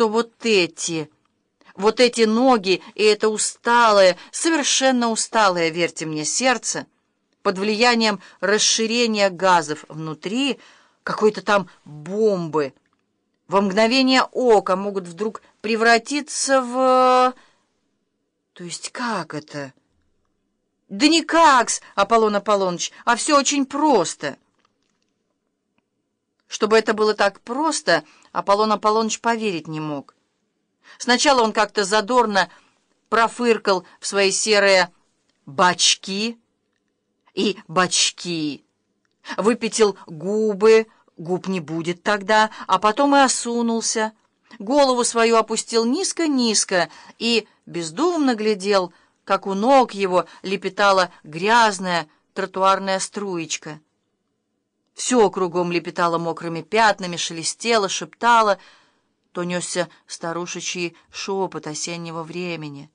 что вот эти, вот эти ноги и это усталое, совершенно усталое, верьте мне, сердце, под влиянием расширения газов внутри, какой-то там бомбы, во мгновение ока могут вдруг превратиться в... То есть как это? Да никак-с, Аполлон Аполлоныч, а все очень просто. Чтобы это было так просто, Аполлон Аполлоныч поверить не мог. Сначала он как-то задорно профыркал в свои серые бачки и бачки, выпятил губы, губ не будет тогда, а потом и осунулся, голову свою опустил низко-низко и бездумно глядел, как у ног его лепетала грязная тротуарная струечка. Все кругом лепетало мокрыми пятнами, шелестело, шептало, то несся старушечий шепот осеннего времени.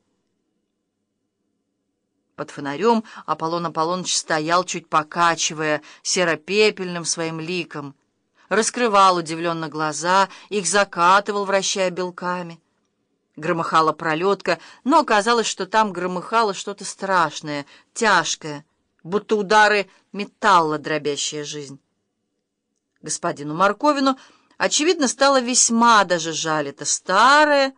Под фонарем Аполлон Аполлоныч стоял, чуть покачивая, серо-пепельным своим ликом, раскрывал удивленно глаза, их закатывал, вращая белками. Громыхала пролетка, но оказалось, что там громыхало что-то страшное, тяжкое, будто удары металла, дробящая жизнь. Господину Марковину, очевидно, стало весьма даже жаль это старое,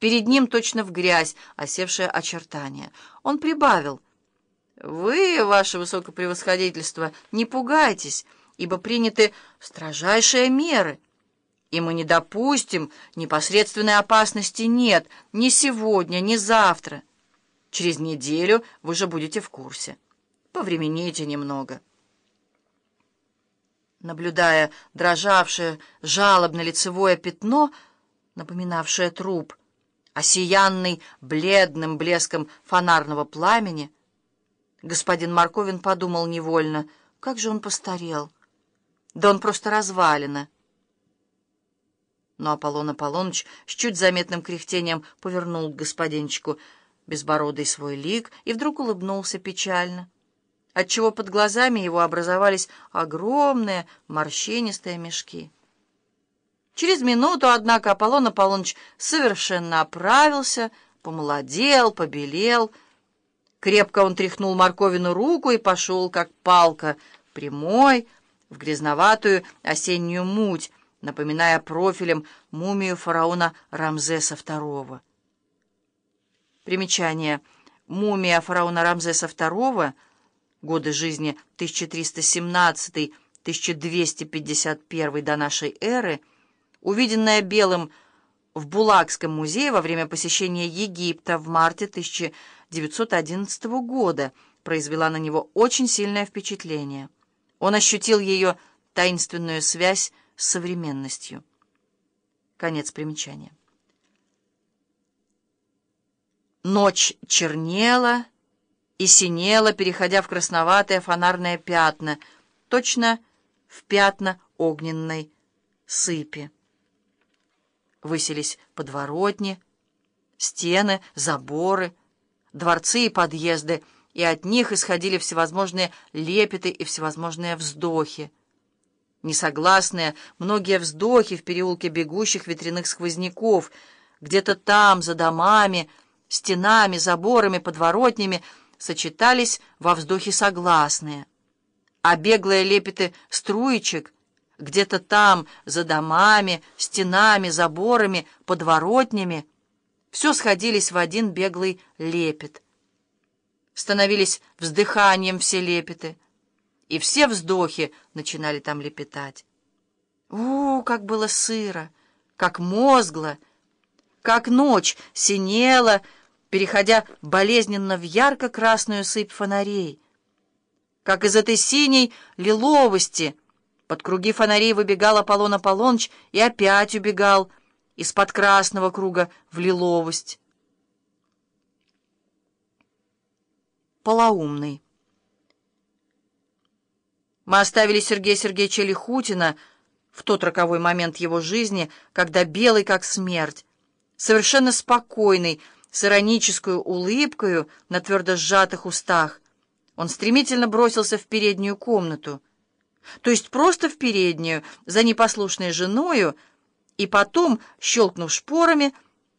перед ним точно в грязь осевшее очертание. Он прибавил. «Вы, ваше высокопревосходительство, не пугайтесь, ибо приняты строжайшие меры». И мы не допустим, непосредственной опасности нет ни сегодня, ни завтра. Через неделю вы же будете в курсе. Повремените немного. Наблюдая дрожавшее жалобно-лицевое пятно, напоминавшее труп, осиянный бледным блеском фонарного пламени, господин Марковин подумал невольно, как же он постарел. Да он просто развалина. Но Аполлон Аполлоныч с чуть заметным кряхтением повернул к господинчику безбородый свой лик и вдруг улыбнулся печально, отчего под глазами его образовались огромные морщинистые мешки. Через минуту, однако, Аполлон Аполлоныч совершенно оправился, помолодел, побелел. Крепко он тряхнул Марковину руку и пошел, как палка, прямой, в грязноватую осеннюю муть, напоминая профилем мумию фараона Рамзеса II. Примечание. Мумия фараона Рамзеса II, годы жизни 1317-1251 до нашей эры, увиденная Белым в Булакском музее во время посещения Египта в марте 1911 года, произвела на него очень сильное впечатление. Он ощутил ее таинственную связь с современностью. Конец примечания. Ночь чернела и синела, переходя в красноватые фонарные пятна, точно в пятна огненной сыпи. Выселись подворотни, стены, заборы, дворцы и подъезды, и от них исходили всевозможные лепеты и всевозможные вздохи. Несогласные, многие вздохи в переулке бегущих ветряных сквозняков, где-то там, за домами, стенами, заборами, подворотнями, сочетались во вздохе согласные. А беглые лепеты струечек где-то там, за домами, стенами, заборами, подворотнями, все сходились в один беглый лепет. Становились вздыханием все лепеты — и все вздохи начинали там лепетать. У, как было сыро, как мозгло, как ночь синела, переходя болезненно в ярко-красную сыпь фонарей. Как из этой синей лиловости под круги фонарей выбегал Аполлон Аполлоныч и опять убегал из-под красного круга в лиловость. Полоумный. Мы оставили Сергея Сергеевича Лихутина в тот роковой момент его жизни, когда белый как смерть, совершенно спокойный, с иронической улыбкою на твердо сжатых устах, он стремительно бросился в переднюю комнату, то есть просто в переднюю, за непослушной женою, и потом, щелкнув шпорами,